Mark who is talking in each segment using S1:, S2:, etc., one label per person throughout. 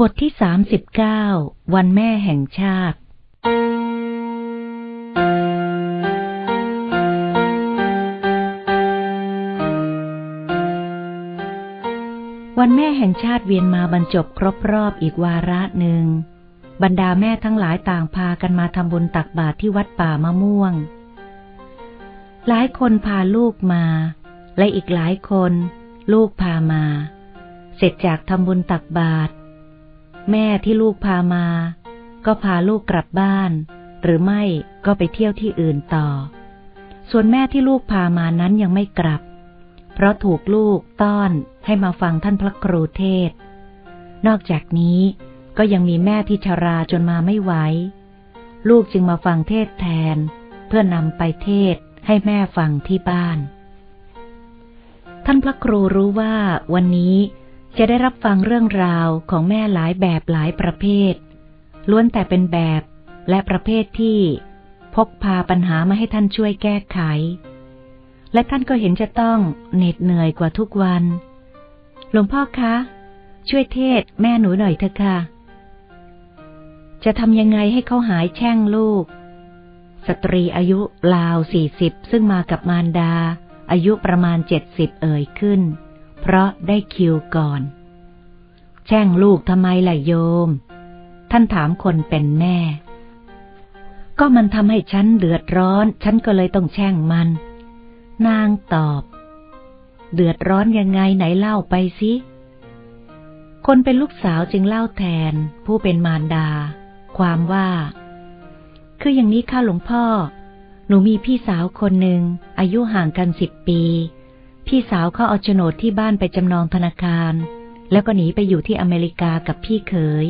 S1: บทที่สามสิบเก้าวันแม่แห่งชาติ วันแม่แห่งชาติเวียนมาบรรจบครบรอบอีกวาระหนึ่ง บรรดาแม่ทั้งหลายต่างพากันมาทำบุญตักบาตรที่วัดป่ามะม่วง หลายคนพาลูกมา และอีกหลายคน ลูกพามา เสร็จจากทำบุญตักบาตร แม่ที่ลูกพามา ก็พาลูกกลับบ้าน หรือไม่ก็ไปเที่ยวที่อื่นต่อ ส่วนแม่ที่ลูกพามานั้นยังไม่กลับ เพราะถูกลูกต้อนให้มาฟังท่านพระครูเทศ นอกจากนี้ก็ยังมีแม่ที่ชราจนมาไม่ไหว ลูกจึงมาฟังเทศแทน เพื่อนำไปเทศให้แม่ฟังที่บ้าน ท่านพระครูรู้ว่าวันนี้ จะได้รับฟังเรื่องราวของแม่หลายแบบหลายประเภท ล้วนแต่เป็นแบบและประเภทที่พกพาปัญหามาให้ท่านช่วยแก้ไข และท่านก็เห็นจะต้องเหน็ดเหนื่อยกว่าทุกวัน หลวงพ่อคะ ช่วยเทศแม่หนูหน่อยเถอะค่ะ จะทำยังไงให้เขาหายแช่งลูก สตรีอายุราวสี่สิบซึ่งมากับมารดา อายุประมาณเจ็ดสิบเอ่ยขึ้น ราะได้คิวก่อน แช่งลูกทำไมล่ะโยม ท่านถามคนเป็นแม่ ก็มันทำให้ฉันเดือดร้อน ฉันก็เลยต้องแช่งมัน นางตอบ เดือดร้อนยังไงไหนเล่าไปสิคนเป็นลูกสาวจึงเล่าแทน ผู้เป็นมารดา ความว่า คืออย่างนี้ค่ะหลวงพ่อ หนูมีพี่สาวคนหนึ่งอายุห่างกันสิบปี พี่สาวเขาเอาโฉนดที่บ้านไปจำนองธนาคาร แล้วก็หนีไปอยู่ที่อเมริกากับพี่เขย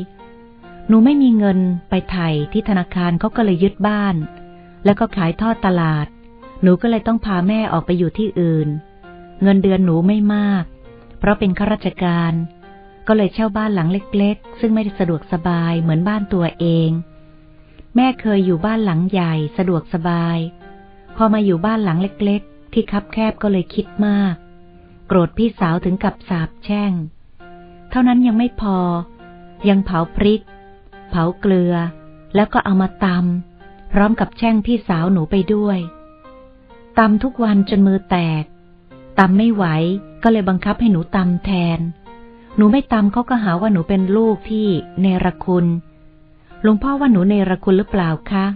S1: หนูไม่มีเงินไปไถ่ที่ธนาคารเขาก็เลยยึดบ้าน แล้วก็ขายทอดตลาด หนูก็เลยต้องพาแม่ออกไปอยู่ที่อื่น เงินเดือนหนูไม่มาก เพราะเป็นข้าราชการ ก็เลยเช่าบ้านหลังเล็ก ๆ ซึ่งไม่ได้สะดวกสบายเหมือนบ้านตัวเอง แม่เคยอยู่บ้านหลังใหญ่สะดวกสบาย พอมาอยู่บ้านหลังเล็ก ๆ ที่คับแคบก็เลยคิดมาก โกรธพี่สาวถึงกับสาบแช่ง เท่านั้นยังไม่พอ ยังเผาพริก เผาเกลือ แล้วก็เอามาตำพร้อมกับแช่งพี่สาวหนูไปด้วยตำทุกวันจนมือแตกตำไม่ไหวก็เลยบังคับให้หนูตำแทน หนูไม่ตำเขาก็หาว่าหนูเป็นลูกที่เนรคุณ หลวงพ่อว่าหนูเนรคุณหรือเปล่าคะ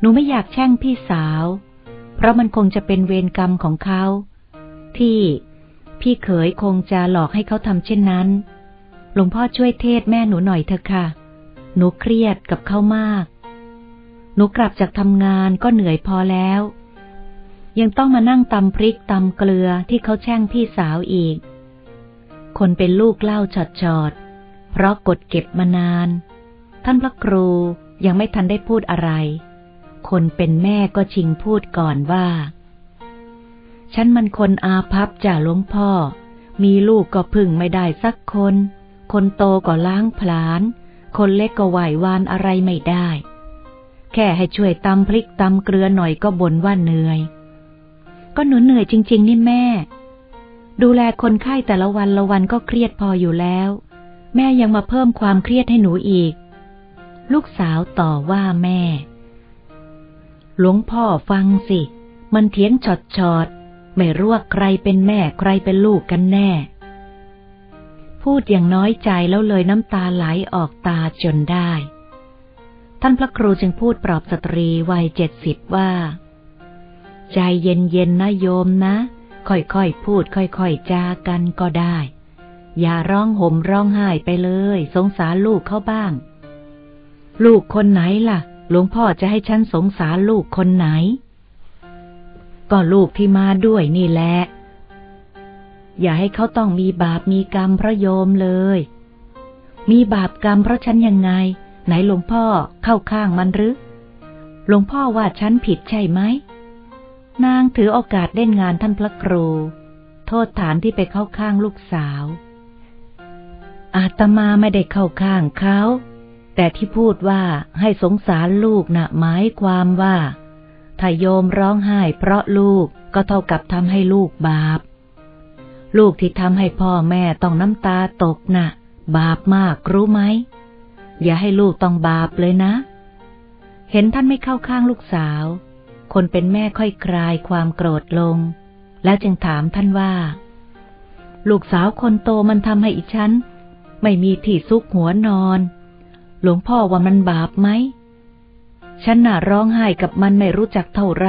S1: หนูไม่อยากแช่งพี่สาว เพราะมันคงจะเป็นเวรกรรมของเขา ที่พี่เขยคงจะหลอกให้เขาทำเช่นนั้น หลวงพ่อช่วยเทศแม่หนูหน่อยเถอะค่ะ หนูเครียดกับเขามาก หนูกลับจากทำงานก็เหนื่อยพอแล้ว ยังต้องมานั่งตำพริกตำเกลือที่เขาแช่งพี่สาวอีก คนเป็นลูกเล่าฉอดๆ เพราะกดเก็บมานาน ท่านพระครูยังไม่ทันได้พูดอะไร คนเป็นแม่ก็ชิงพูดก่อนว่า ฉันมันคนอาภัพจ่าหลวงพ่อ มีลูกก็พึ่งไม่ได้สักคน คนโตก็ล้างผลาญ คนเล็กก็ไหววานอะไรไม่ได้ แค่ให้ช่วยตำพริกตำเกลือหน่อยก็บ่นว่าเหนื่อย ก็หนูเหนื่อยจริง ๆ นี่แม่ ดูแลคนไข้แต่ละวันละวันก็เครียดพออยู่แล้ว แม่ยังมาเพิ่มความเครียดให้หนูอีกลูกสาวต่อว่าแม่ หลวงพ่อฟังสิ มันเถียงชอดชอดไม่รู้ว่าใครเป็นแม่ใครเป็นลูกกันแน่ พูดอย่างน้อยใจแล้วเลยน้ำตาไหลออกตาจนได้ ท่านพระครูจึงพูดปลอบสตรีวัยเจ็ดสิบว่า ใจเย็นๆนะโยมนะ ค่อยๆพูดค่อยๆจากันก็ได้ อย่าร้องห่มร้องไห้ไปเลย สงสารลูกเขาบ้าง ลูกคนไหนล่ะ หลวงพ่อจะให้ฉันสงสารลูกคนไหน ก็ลูกที่มาด้วยนี่แหละ อย่าให้เขาต้องมีบาปมีกรรมพระโยมเลย มีบาปกรรมเพราะฉันยังไง ไหนหลวงพ่อเข้าข้างมันหรือหลวงพ่อว่าฉันผิดใช่ไหม นางถือโอกาสเล่นงานท่านพระครู โทษฐานที่ไปเข้าข้างลูกสาว อาตมาไม่ได้เข้าข้างเขา แต่ที่พูดว่าให้สงสารลูกนะ่ะหมายความว่า ถ้าโยมร้องไห้เพราะลูกก็เท่ากับทำให้ลูกบาป ลูกที่ทำให้พ่อแม่ต้องน้ำตาตกนะ่ะ บาปมากรู้ไหม อย่าให้ลูกต้องบาปเลยนะ เห็นท่านไม่เข้าข้างลูกสาว คนเป็นแม่ค่อยคลายความโกรธลง แล้วจึงถามท่านว่า ลูกสาวคนโตมันทำให้อีฉัน ไม่มีที่ซุกหัวนอน หลวงพ่อว่ามันบาปไหม ฉันน่ะร้องไห้กับมันไม่รู้จักเท่าไร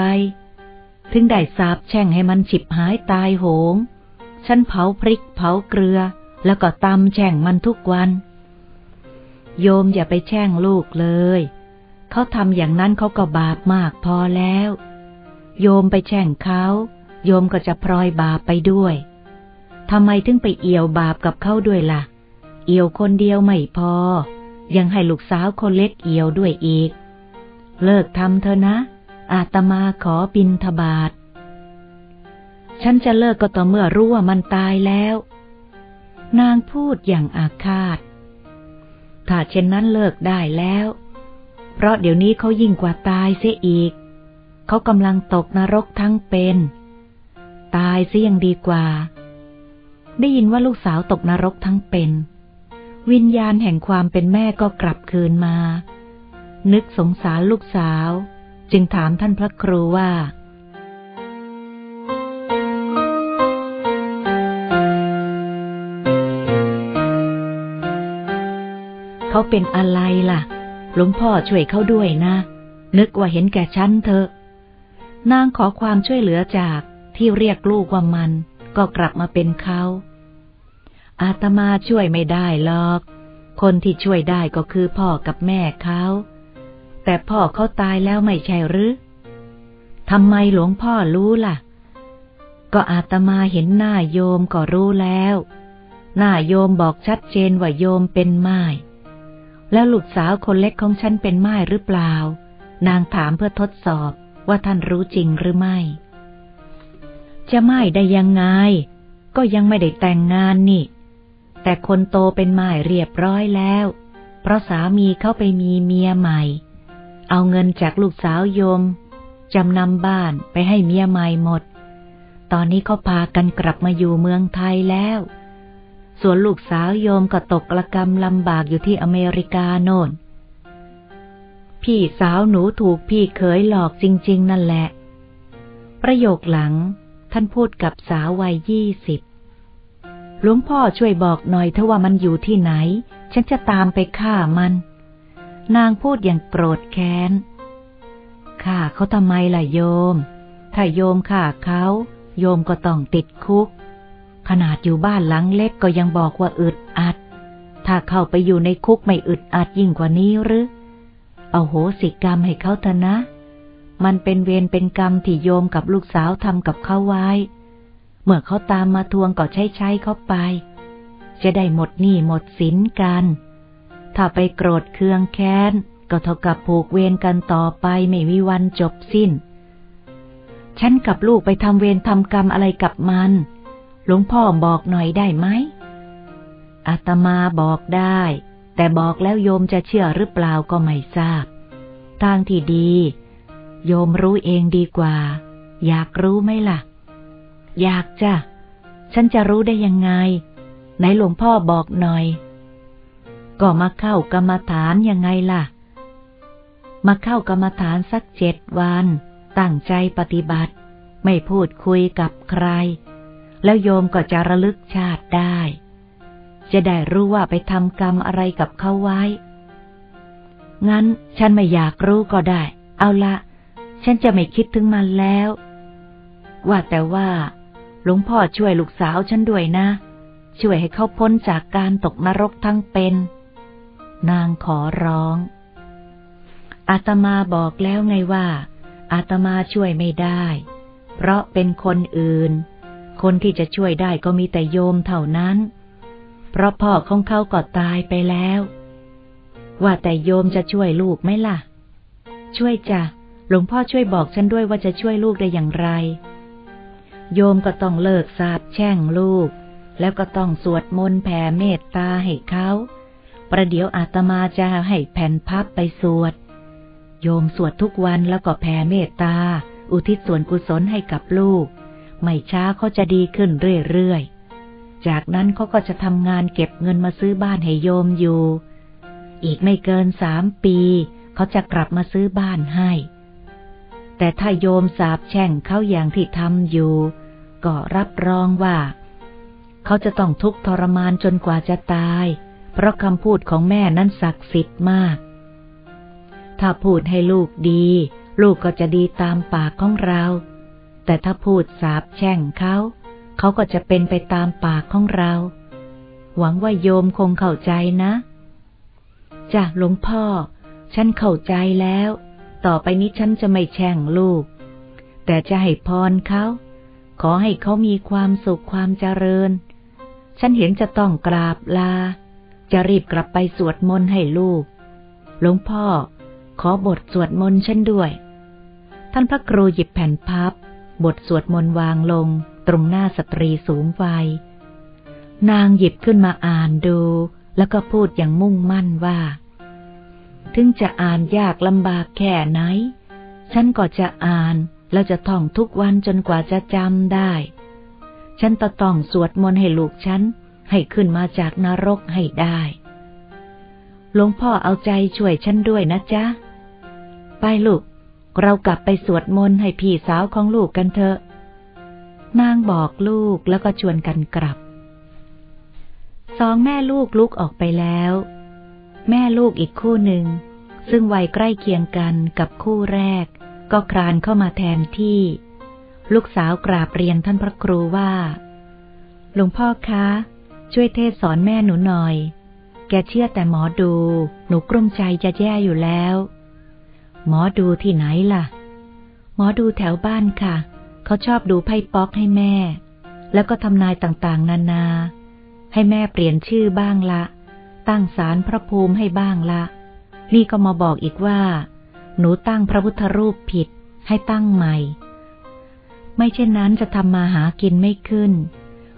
S1: ถึงได้สาบแช่งให้มันฉิบหายตายโหง ฉันเผาพริกเผาเกลือ แล้วก็ตำแช่งมันทุกวัน โยมอย่าไปแช่งลูกเลย เขาทำอย่างนั้นเขาก็บาปมากพอแล้ว โยมไปแช่งเขา โยมก็จะพลอยบาปไปด้วยทำไมถึงไปเอี่ยวบาปกับเขาด้วยละ่ะ เอี่ยวคนเดียวไม่พอ ยังให้ลูกสาวคนเล็กเอี่ยวด้วยอีก เลิกทำเถอะนะ อาตมาขอบินทบาท ฉันจะเลิกก็ต่อเมื่อรู้ว่ามันตายแล้ว นางพูดอย่างอาฆาต ถ้าเช่นนั้นเลิกได้แล้ว เพราะเดี๋ยวนี้เขายิ่งกว่าตายเสียอีก เขากำลังตกนรกทั้งเป็น ตายเสียยังดีกว่า ได้ยินว่าลูกสาวตกนรกทั้งเป็น วิญญาณแห่งความเป็นแม่ก็กลับคืนมา นึกสงสารลูกสาว จึงถามท่านพระครูว่า เขาเป็นอะไรล่ะ หลวงพ่อช่วยเขาด้วยนะ นึกว่าเห็นแก่ฉันเถอะ นางขอความช่วยเหลือจากที่เรียกลูกว่ามัน ก็กลับมาเป็นเขา อาตมาช่วยไม่ได้หรอก คนที่ช่วยได้ก็คือพ่อกับแม่เขา แต่พ่อเขาตายแล้วไม่ใช่หรือทำไมหลวงพ่อรู้ล่ะ ก็อาตมาเห็นหน้าโยมก็รู้แล้ว หน้าโยมบอกชัดเจนว่าโยมเป็นไม้แล้วลูกสาวคนเล็กของฉันเป็นไม้หรือเปล่า นางถามเพื่อทดสอบว่าท่านรู้จริงหรือไม่ จะไม่ได้ยังไง ก็ยังไม่ได้แต่งงานนี่ แต่คนโตเป็นไม้เรียบร้อยแล้ว เพราะสามีเข้าไปมีเมียใหม่ เอาเงินจากลูกสาวโยมจำนำบ้านไปให้เมียใหม่หมด ตอนนี้เขาพากันกลับมาอยู่เมืองไทยแล้ว ส่วนลูกสาวโยมก็ตกระกรรมลำบากอยู่ที่อเมริกาโน่น พี่สาวหนูถูกพี่เขยหลอกจริง ๆ นั่นแหละ ประโยคหลังท่านพูดกับสาววัยยี่สิบ หลวงพ่อช่วยบอกหน่อยเถอะว่ามันอยู่ที่ไหน ฉันจะตามไปฆ่ามัน นางพูดอย่างโกรธแค้นฆ่าเขาทำไมล่ะโยม ถ้าโยมฆ่าเขา โยมก็ต้องติดคุก ขนาดอยู่บ้านหลังเล็กก็ยังบอกว่าอึดอัด ถ้าเข้าไปอยู่ในคุกไม่อึดอัดยิ่งกว่านี้หรือ เอาโหสิกรรมให้เขาเถอะนะ มันเป็นเวรเป็นกรรมที่โยมกับลูกสาวทำกับเขาไว้ มื่อเขาตามมาทวงก็ใช้ใช้เขาไป จะได้หมดหนี้หมดสินกัน ถ้าไปโกรธเคืองแค้น ก็เท่ากับผูกเวรกันต่อไปไม่มีวันจบสิ้น ฉันกับลูกไปทำเวรทำกรรมอะไรกับมัน หลวงพ่อบอกหน่อยได้ไหมอาตมาบอกได้ แต่บอกแล้วโยมจะเชื่อหรือเปล่าก็ไม่ทราบ ทางที่ดี โยมรู้เองดีกว่า อยากรู้ไหมล่ะ อยากจ้ะ ฉันจะรู้ได้ยังไง ไหนหลวงพ่อบอกหน่อย ก็มาเข้ากรรมฐานยังไงล่ะ มาเข้ากรรมฐานสักเจ็ดวัน ตั้งใจปฏิบัติ ไม่พูดคุยกับใคร แล้วโยมก็จะระลึกชาติได้ จะได้รู้ว่าไปทำกรรมอะไรกับเขาไว้ งั้นฉันไม่อยากรู้ก็ได้ เอาละฉันจะไม่คิดถึงมันแล้วว่าแต่ว่า หลวงพ่อช่วยลูกสาวฉันด้วยนะ ช่วยให้เขาพ้นจากการตกนรกทั้งเป็น นางขอร้อง อาตมาบอกแล้วไงว่า อาตมาช่วยไม่ได้ เพราะเป็นคนอื่น คนที่จะช่วยได้ก็มีแต่โยมเท่านั้น เพราะพ่อของเขาก็ตายไปแล้ว ว่าแต่โยมจะช่วยลูกไหมล่ะ ช่วยจ้ะหลวงพ่อช่วยบอกฉันด้วยว่าจะช่วยลูกได้อย่างไร โยมก็ต้องเลิกสาบแช่งลูก แล้วก็ต้องสวดมนต์แผ่เมตตาให้เขาประเดี๋ยวอาตมาจะให้แผ่นพับไปสวด โยมสวดทุกวันแล้วก็แผ่เมตตา อุทิศส่วนกุศลให้กับลูก ไม่ช้าเขาจะดีขึ้นเรื่อยๆ จากนั้นเขาก็จะทำงานเก็บเงินมาซื้อบ้านให้โยมอยู่ อีกไม่เกินสามปี เขาจะกลับมาซื้อบ้านให้ แต่ถ้าโยมสาบแช่งเขาอย่างที่ทำอยู่ ก็รับรองว่า เขาจะต้องทุกข์ทรมานจนกว่าจะตาย เพราะคำพูดของแม่นั้นศักดิ์สิทธิ์มาก ถ้าพูดให้ลูกดี ลูกก็จะดีตามปากของเรา แต่ถ้าพูดสาบแช่งเขา เขาก็จะเป็นไปตามปากของเรา หวังว่าโยมคงเข้าใจนะจ้ะหลวงพ่อ ฉันเข้าใจแล้ว ต่อไปนี้ฉันจะไม่แช่งลูก แต่จะให้พรเขา ขอให้เขามีความสุขความเจริญ ฉันเห็นจะต้องกราบลา จะรีบกลับไปสวดมนต์ให้ลูก หลวงพ่อ ขอบทสวดมนต์ฉันด้วย ท่านพระครูหยิบแผ่นพับบทสวดมนต์วางลงตรงหน้าสตรีสูงวัย นางหยิบขึ้นมาอ่านดู แล้วก็พูดอย่างมุ่งมั่นว่า ถึงจะอ่านยากลำบากแค่ไหน ฉันก็จะอ่านแล้วจะท่องทุกวันจนกว่าจะจำได้ ฉันจะต้องสวดมนต์ให้ลูกฉัน ให้ขึ้นมาจากนรกให้ได้ หลวงพ่อเอาใจช่วยฉันด้วยนะจ๊ะ ไปลูก เรากลับไปสวดมนต์ให้พี่สาวของลูกกันเถอะ นางบอกลูกแล้วก็ชวนกันกลับ สองแม่ลูกลุกออกไปแล้ว แม่ลูกอีกคู่หนึ่ง ซึ่งวัยใกล้เคียงกันกับคู่แรก ก็ครานเข้ามาแทนที่ ลูกสาวกราบเรียนท่านพระครูว่า หลวงพ่อคะ ช่วยเทศสอนแม่หนูหน่อย แกเชื่อแต่หมอดู หนูกลุ้มใจจะแย่อยู่แล้ว หมอดูที่ไหนล่ะ หมอดูแถวบ้านค่ะ เขาชอบดูไพ่ป๊อกให้แม่ แล้วก็ทำนายต่างๆ นานา ให้แม่เปลี่ยนชื่อบ้างละ ตั้งศาลพระภูมิให้บ้างละ นี่ก็มาบอกอีกว่า หนูตั้งพระพุทธรูปผิดให้ตั้งใหม่ ไม่เช่นนั้นจะทำมาหากินไม่ขึ้น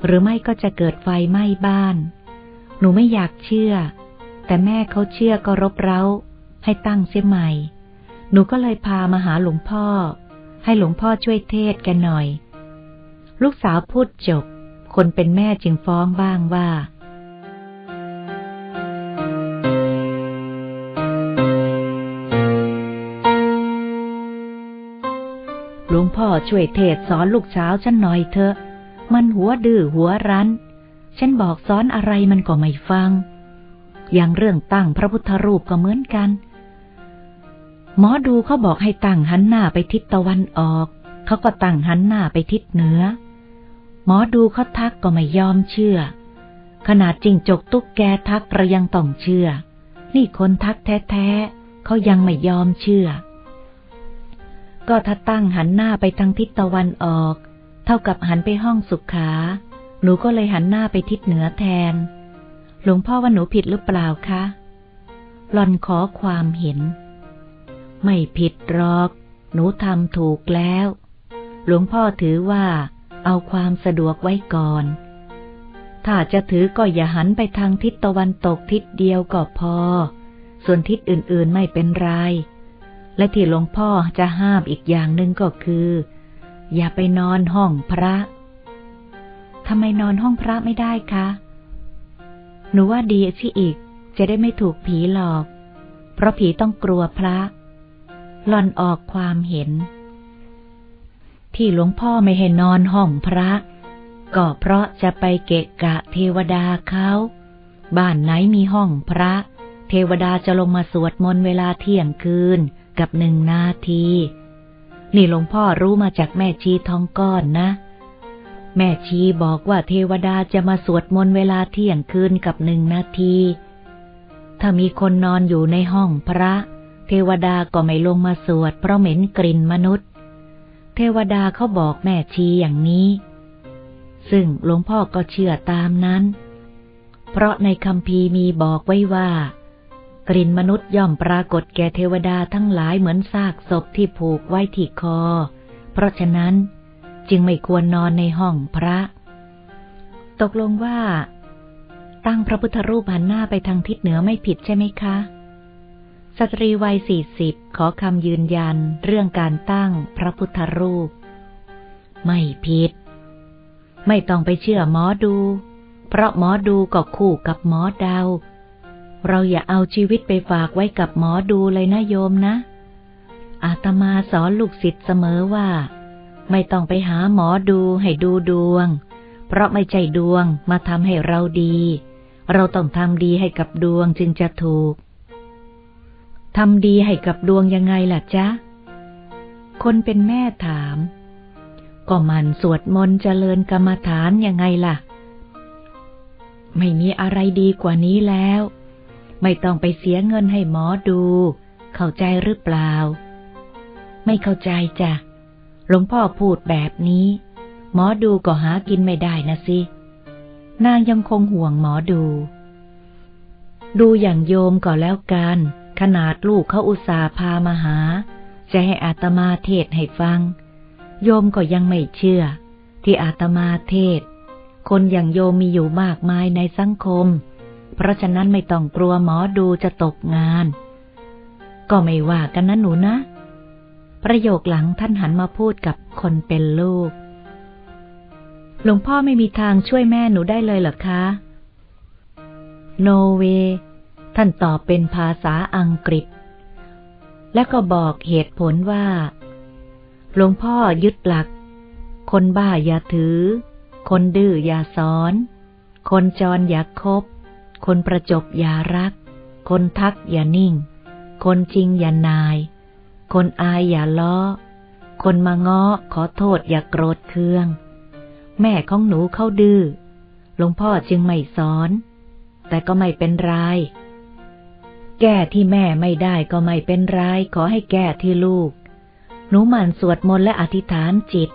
S1: หรือไม่ก็จะเกิดไฟไหม้บ้าน หนูไม่อยากเชื่อ แต่แม่เขาเชื่อก็รบเร้า ให้ตั้งเสียใหม่ หนูก็เลยพามาหาหลวงพ่อ ให้หลวงพ่อช่วยเทศแกหน่อย ลูกสาวพูดจบ คนเป็นแม่จึงฟ้องบ้างว่า พ่อช่วยเทศสอนลูกสาวฉันหน่อยเถอะ มันหัวดื้อหัวรั้น ฉันบอกสอนอะไรมันก็ไม่ฟัง อย่างเรื่องตั้งพระพุทธรูปก็เหมือนกัน หมอดูเขาบอกให้ตั้งหันหน้าไปทิศตะวันออก เขาก็ตั้งหันหน้าไปทิศเหนือ หมอดูเขาทักก็ไม่ยอมเชื่อ ขนาดจริงจกตุ๊กแกทักเรายังต้องเชื่อ นี่คนทักแท้ๆเขายังไม่ยอมเชื่อ ก็ถ้าตั้งหันหน้าไปทางทิศตะวันออก เท่ากับหันไปห้องสุขา หนูก็เลยหันหน้าไปทิศเหนือแทน หลวงพ่อว่าหนูผิดหรือเปล่าคะหลอนขอความเห็น ไม่ผิดหรอก หนูทำถูกแล้ว หลวงพ่อถือว่า เอาความสะดวกไว้ก่อน ถ้าจะถือก็อย่าหันไปทางทิศตะวันตกทิศเดียวก็พอ ส่วนทิศอื่นๆไม่เป็นไร และที่หลวงพ่อจะห้ามอีกอย่างหนึ่งก็คือ อย่าไปนอนห้องพระทำไมนอนห้องพระไม่ได้คะ หนูว่าดีที่อีก จะได้ไม่ถูกผีหลอก เพราะผีต้องกลัวพระหล่อนออกความเห็น ที่หลวงพ่อไม่ให้นอนห้องพระ ก็เพราะจะไปเกะกะเทวดาเขาบ้านไหนมีห้องพระ เทวดาจะลงมาสวดมนต์เวลาเที่ยงคืน กับหนึ่งนาที นี่หลวงพ่อรู้มาจากแม่ชีทองก้อนนะ แม่ชีบอกว่าเทวดาจะมาสวดมนต์เวลาเที่ยงคืนกับหนึ่งนาที ถ้ามีคนนอนอยู่ในห้องพระ เทวดาก็ไม่ลงมาสวดเพราะเหม็นกลิ่นมนุษย์ เทวดาเขาบอกแม่ชีอย่างนี้ ซึ่งหลวงพ่อก็เชื่อตามนั้น เพราะในคำพีมีบอกไว้ว่า กลิ่นมนุษย์ย่อมปรากฏแก่เทวดาทั้งหลายเหมือนซากศพที่ผูกไว้ที่คอ เพราะฉะนั้นจึงไม่ควรนอนในห้องพระ ตกลงว่า ตั้งพระพุทธรูปหันหน้าไปทางทิศเหนือไม่ผิดใช่ไหมคะ สตรีวัยสี่สิบขอคำยืนยันเรื่องการตั้งพระพุทธรูป ไม่ผิด ไม่ต้องไปเชื่อหมอดู เพราะหมอดูก็คู่กับหมอเดา เราอย่าเอาชีวิตไปฝากไว้กับหมอดูเลยนะโยมนะ อาตมาสอนลูกศิษย์เสมอว่า ไม่ต้องไปหาหมอดูให้ดูดวง เพราะไม่ใจดวงมาทำให้เราดี เราต้องทำดีให้กับดวงจึงจะถูกทำดีให้กับดวงยังไงล่ะจ๊ะ คนเป็นแม่ถาม ก็มันสวดมนต์เจริญกรรมฐานยังไงล่ะ ไม่มีอะไรดีกว่านี้แล้ว ไม่ต้องไปเสียเงินให้หมอดู เข้าใจหรือเปล่า ไม่เข้าใจจ้ะหลวงพ่อพูดแบบนี้ หมอดูก็หากินไม่ได้นะสิ นางยังคงห่วงหมอดู ดูอย่างโยมก็แล้วกัน ขนาดลูกเขาอุตส่าห์พามาหา จะให้อาตมาเทศให้ฟัง โยมก็ยังไม่เชื่อ ที่อาตมาเทศ คนอย่างโยมมีอยู่มากมายในสังคม เพราะฉะนั้นไม่ต้องกลัวหมอดูจะตกงาน ก็ไม่ว่ากันนะหนูนะ ประโยคหลังท่านหันมาพูดกับคนเป็นลูก หลวงพ่อไม่มีทางช่วยแม่หนูได้เลยเหรอคะโนเวท่านตอบเป็นภาษาอังกฤษ และก็บอกเหตุผลว่า หลวงพ่อยึดหลัก คนบ้าอย่าถือ คนดื้ออย่าสอน คนจรอย่าคบ คนประจบอย่ารัก คนทักอย่านิ่ง คนจริงอย่านาย คนอายอย่าล้อ คนมาง้อขอโทษอย่าโกรธเคือง แม่ของหนูเข้าดื้อ หลวงพ่อจึงไม่สอน แต่ก็ไม่เป็นไร แก้ที่แม่ไม่ได้ก็ไม่เป็นไร ขอให้แก้ที่ลูก หนูหมั่นสวดมนต์และอธิษฐานจิต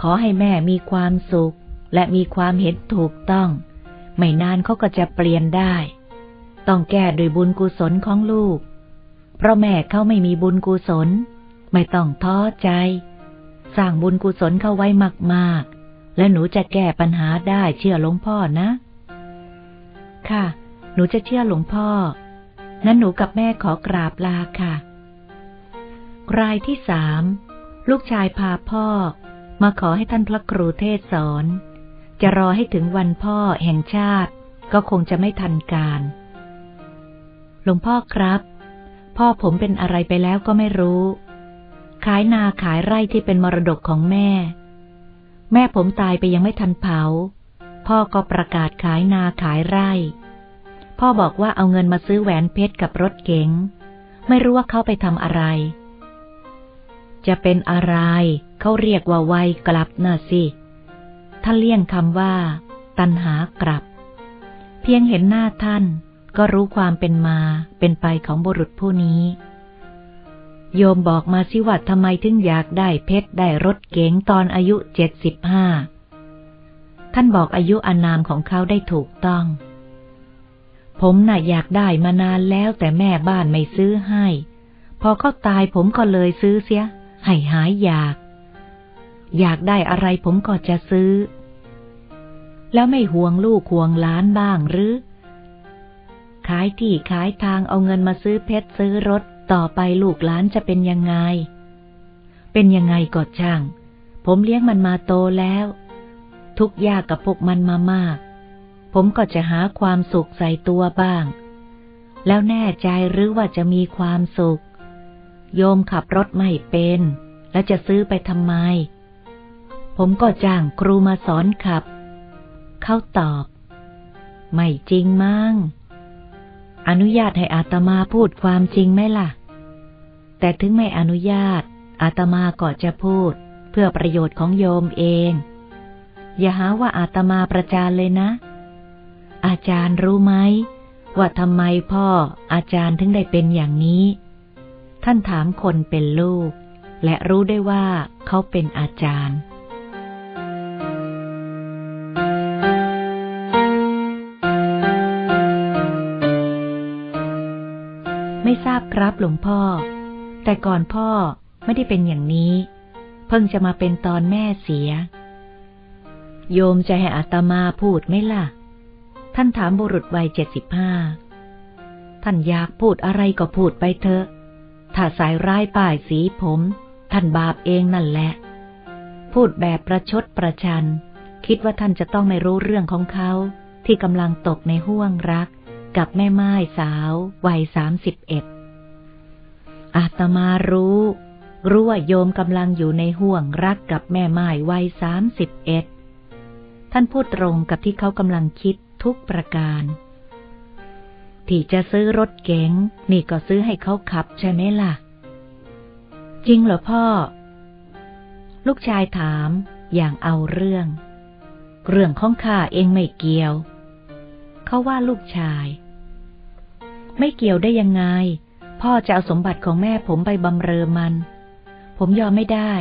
S1: ขอให้แม่มีความสุขและมีความเห็นถูกต้อง ไม่นานเขาก็จะเปลี่ยนได้ ต้องแก้โดยบุญกุศลของลูก เพราะแม่เขาไม่มีบุญกุศล ไม่ต้องท้อใจ สร้างบุญกุศลเข้าไว้มาก ๆ และหนูจะแก้ปัญหาได้เชื่อหลวงพ่อนะ ค่ะ หนูจะเชื่อหลวงพ่อ นั้นหนูกับแม่ขอกราบลาค่ะรายที่สามลูกชายพาพ่อมาขอให้ท่านพระครูเทศสอน จะรอให้ถึงวันพ่อแห่งชาติก็คงจะไม่ทันการ หลวงพ่อครับ พ่อผมเป็นอะไรไปแล้วก็ไม่รู้ ขายนาขายไร่ที่เป็นมรดกของแม่ แม่ผมตายไปยังไม่ทันเผา พ่อก็ประกาศขายนาขายไร่ พ่อบอกว่าเอาเงินมาซื้อแหวนเพชรกับรถเก๋ง ไม่รู้ว่าเขาไปทำอะไร จะเป็นอะไร เขาเรียกว่าวัยกลับน่ะสิ ท่านเลี่ยงคำว่า ตันหากลับ เพียงเห็นหน้าท่านก็รู้ความเป็นมาเป็นไปของบุรุษผู้นี้ โยมบอกมาสิว่าทำไมถึงอยากได้เพชรได้รถเก๋งตอนอายุเจ็ดสิบห้า ท่านบอกอายุอานามของเขาได้ถูกต้อง ผมน่ะอยากได้มานานแล้วแต่แม่บ้านไม่ซื้อให้ พอเขาตายผมก็เลยซื้อเสีย ให้หายอยาก อยากได้อะไรผมก็จะซื้อ แล้วไม่ห่วงลูกห่วงล้านบ้างหรือ ขายที่ขายทางเอาเงินมาซื้อเพชรซื้อรถต่อไปลูกล้านจะเป็นยังไง เป็นยังไงก็ช่าง ผมเลี้ยงมันมาโตแล้ว ทุกยากกับพวกมันมามาก ผมก็จะหาความสุขใส่ตัวบ้าง แล้วแน่ใจหรือว่าจะมีความสุข โยมขับรถไม่เป็น แล้วจะซื้อไปทำไม ผมก็จ้างครูมาสอนขับ เขาตอบ ไม่จริงมั้ง อนุญาตให้อาตมาพูดความจริงไหมล่ะ แต่ถึงไม่อนุญาต อาตมาก็จะพูด เพื่อประโยชน์ของโยมเอง อย่าหาว่าอาตมาประจานเลยนะ อาจารย์รู้ไหมว่าทำไมพ่ออาจารย์ถึงได้เป็นอย่างนี้ ท่านถามคนเป็นลูก และรู้ได้ว่าเขาเป็นอาจารย์ ไม่ทราบครับหลวงพ่อ แต่ก่อนพ่อไม่ได้เป็นอย่างนี้ เพิ่งจะมาเป็นตอนแม่เสีย โยมจะให้อัตมาพูดไหมล่ะ ท่านถามบุรุษวัยเจ็ดสิบห้าท่านอยากพูดอะไรก็พูดไปเถอะ ถ้าสายร้ายป้ายสีผม ท่านบาปเองนั่นแหละ พูดแบบประชดประชัน คิดว่าท่านจะต้องไม่รู้เรื่องของเขาที่กำลังตกในห้วงรัก กับแม่ไม้สาววัยสามสิบเอ็ดอาตมารู้ รู้ว่าโยมกำลังอยู่ในห่วงรักกับแม่ไม้วัยสามสิบเอ็ดท่านพูดตรงกับที่เขากำลังคิดทุกประการที่จะซื้อรถเก๋งนี่ก็ซื้อให้เขาขับใช่ไหมล่ะ จริงเหรอพ่อ ลูกชายถามอย่างเอาเรื่อง เรื่องของข้าเองไม่เกี่ยว เขาว่าลูกชาย ไม่เกี่ยวได้ยังไง พ่อจะเอาสมบัติของแม่ผมไปบำเรอมัน ผมยอมไม่ได้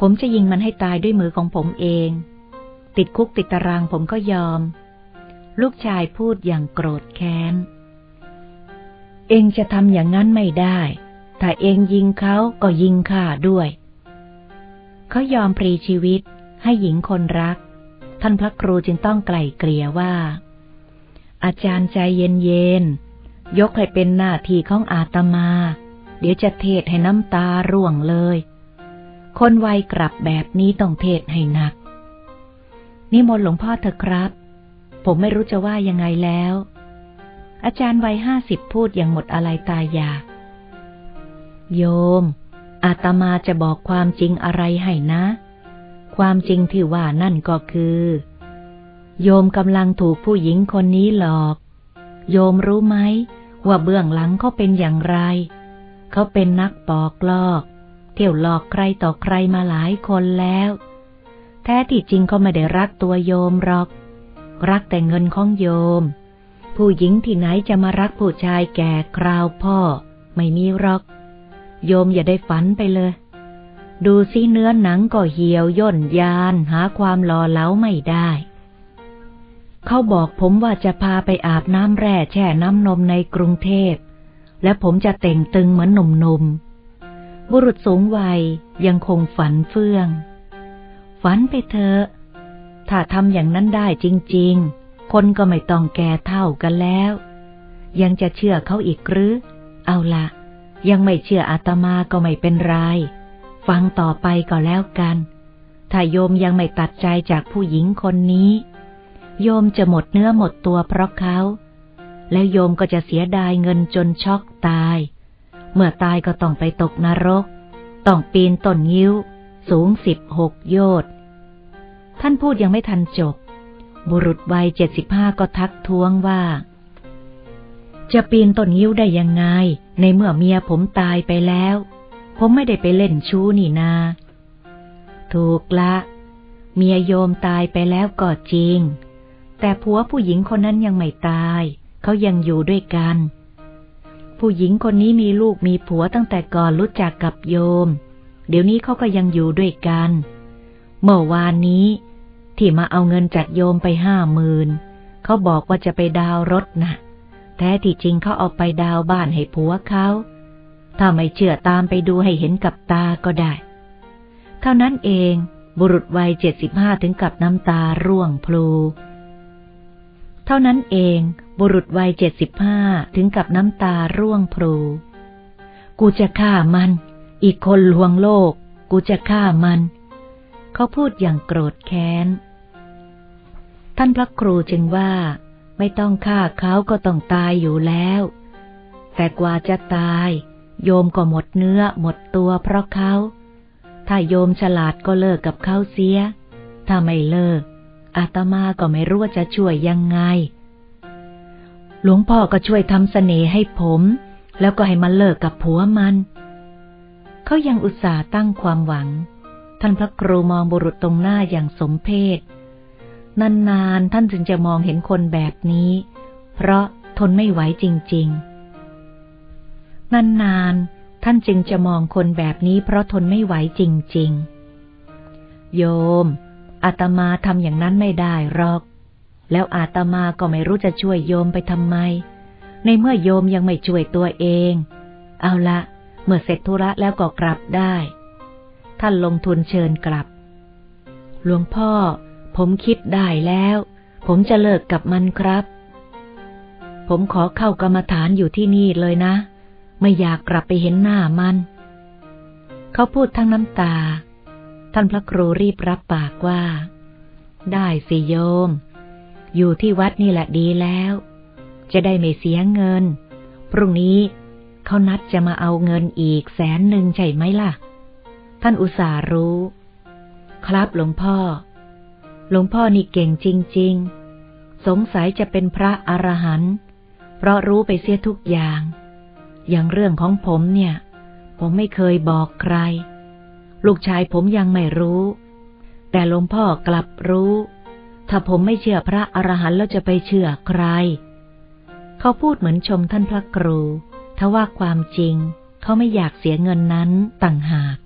S1: ผมจะยิงมันให้ตายด้วยมือของผมเอง ติดคุกติดตารางผมก็ยอม ลูกชายพูดอย่างโกรธแค้น เองจะทำอย่างนั้นไม่ได้ ถ้าเองยิงเขาก็ยิงข้าด้วย เขายอมพรีชีวิตให้หญิงคนรัก ท่านพระครูจึงต้องไกล่เกลี่ยว่าอาจารย์ใจเย็นๆ ยกให้เป็นหน้าที่ของอาตมา เดี๋ยวจะเทศให้น้ำตาร่วงเลย คนวัยกลับแบบนี้ต้องเทศให้หนัก นิมนต์หลวงพ่อเถอะครับ ผมไม่รู้จะว่ายังไงแล้ว อาจารย์วัยห้าสิบพูดอย่างหมดอะไรตายอยาก โยม อาตมาจะบอกความจริงอะไรให้นะ ความจริงที่ว่านั่นก็คือ โยมกำลังถูกผู้หญิงคนนี้หลอก โยมรู้ไหม ว่าเบื้องหลังเขาเป็นอย่างไร เขาเป็นนักปอกลอก เที่ยวหลอกใครต่อใครมาหลายคนแล้ว แท้ที่จริงเขาไม่ได้รักตัวโยมหรอก รักแต่เงินของโยม ผู้หญิงที่ไหนจะมารักผู้ชายแก่คราวพ่อ ไม่มีหรอก โยมอย่าได้ฝันไปเลย ดูซิเนื้อหนังก็เหี่ยวย่นยานหาความหล่อเหลาไม่ได้ เขาบอกผมว่าจะพาไปอาบน้ำแร่แช่น้ำนมในกรุงเทพ และผมจะเต่งตึงเหมือนหนุ่มๆ บุรุษสูงวัยยังคงฝันเฟื่อง ฝันไปเถอะ ถ้าทำอย่างนั้นได้จริงๆ คนก็ไม่ต้องแก่เท่ากันแล้ว ยังจะเชื่อเขาอีกหรือ เอาละยังไม่เชื่ออาตมาก็ไม่เป็นไร ฟังต่อไปก็แล้วกัน ถ้าโยมยังไม่ตัดใจจากผู้หญิงคนนี้ โยมจะหมดเนื้อหมดตัวเพราะเขา แล้วโยมก็จะเสียดายเงินจนช็อกตาย เมื่อตายก็ต้องไปตกนรก ต้องปีนต้นงิ้ว สูงสิบหกโยชน์ท่านพูดยังไม่ทันจบ บุรุษวัยเจ็ดสิบห้าก็ทักท้วงว่า จะปีนต้นงิ้วได้ยังไง ในเมื่อเมียผมตายไปแล้ว ผมไม่ได้ไปเล่นชู้นี่นา ถูกละ เมียโยมตายไปแล้วก็จริง แต่ผัวผู้หญิงคนนั้นยังไม่ตาย เขายังอยู่ด้วยกัน ผู้หญิงคนนี้มีลูกมีผัวตั้งแต่ก่อนรู้จักกับโยม เดี๋ยวนี้เขาก็ยังอยู่ด้วยกัน เมื่อวานนี้ ที่มาเอาเงินจากโยมไปห้าหมื่นเขาบอกว่าจะไปดาวรถนะ่ะแท้ที่จริงเขาเอาไปดาวบ้านให้ผัวเขา ถ้าไม่เชื่อตามไปดูให้เห็นกับตาก็ได้ เท่านั้นเองบุรุษวัยเจ็ดสิบห้าถึงกับน้ำตาร่วงพลู เท่านั้นเองบุรุษวัยเจ็ดสิบห้าถึงกับน้ำตาร่วงพลูกูจะฆ่ามัน อีกคนลวงโลก กูจะฆ่ามัน เขาพูดอย่างโกรธแค้น ท่านพระครูจึงว่า ไม่ต้องฆ่าเขาก็ต้องตายอยู่แล้ว แต่กว่าจะตาย โยมก็หมดเนื้อหมดตัวเพราะเขา ถ้าโยมฉลาดก็เลิกกับเขาเสีย ถ้าไม่เลิก อาตมาก็ไม่รู้ว่าจะช่วยยังไง หลวงพ่อก็ช่วยทำเสน่ห์ให้ผม แล้วก็ให้มันเลิกกับผัวมัน เขายังอุตส่าห์ตั้งความหวัง ท่านพระครูมองบุรุษตรงหน้าอย่างสมเพศ นานๆท่านถึงจะมองเห็นคนแบบนี้ เพราะทนไม่ไหวจริง ๆ นานๆท่านจึงจะมองคนแบบนี้เพราะทนไม่ไหวจริง ๆ โยม อาตมาทำอย่างนั้นไม่ได้หรอก แล้วอาตมาก็ไม่รู้จะช่วยโยมไปทำไม ในเมื่อโยมยังไม่ช่วยตัวเอง เอาละเมื่อเสร็จธุระแล้วก็กลับได้ ท่านลงทุนเชิญกลับ หลวงพ่อ ผมคิดได้แล้ว ผมจะเลิกกับมันครับ ผมขอเข้ากรรมฐานอยู่ที่นี่เลยนะ ไม่อยากกลับไปเห็นหน้ามัน เขาพูดทั้งน้ำตา ท่านพระครูรีบรับปากว่า ได้สิโยม อยู่ที่วัดนี่แหละดีแล้ว จะได้ไม่เสียเงิน พรุ่งนี้เขานัดจะมาเอาเงินอีกแสนหนึ่งใช่ไหมล่ะ ท่านอุตส่าห์รู้ ครับหลวงพ่อ หลวงพ่อนี่เก่งจริง ๆ สงสัยจะเป็นพระอรหันต์เพราะรู้ไปเสียทุกอย่าง อย่างเรื่องของผมเนี่ย ผมไม่เคยบอกใคร ลูกชายผมยังไม่รู้ แต่หลวงพ่อกลับรู้ ถ้าผมไม่เชื่อพระอรหันต์แล้วจะไปเชื่อใคร เขาพูดเหมือนชมท่านพระครู ทว่าความจริง เขาไม่อยากเสียเงินนั้นต่างหาก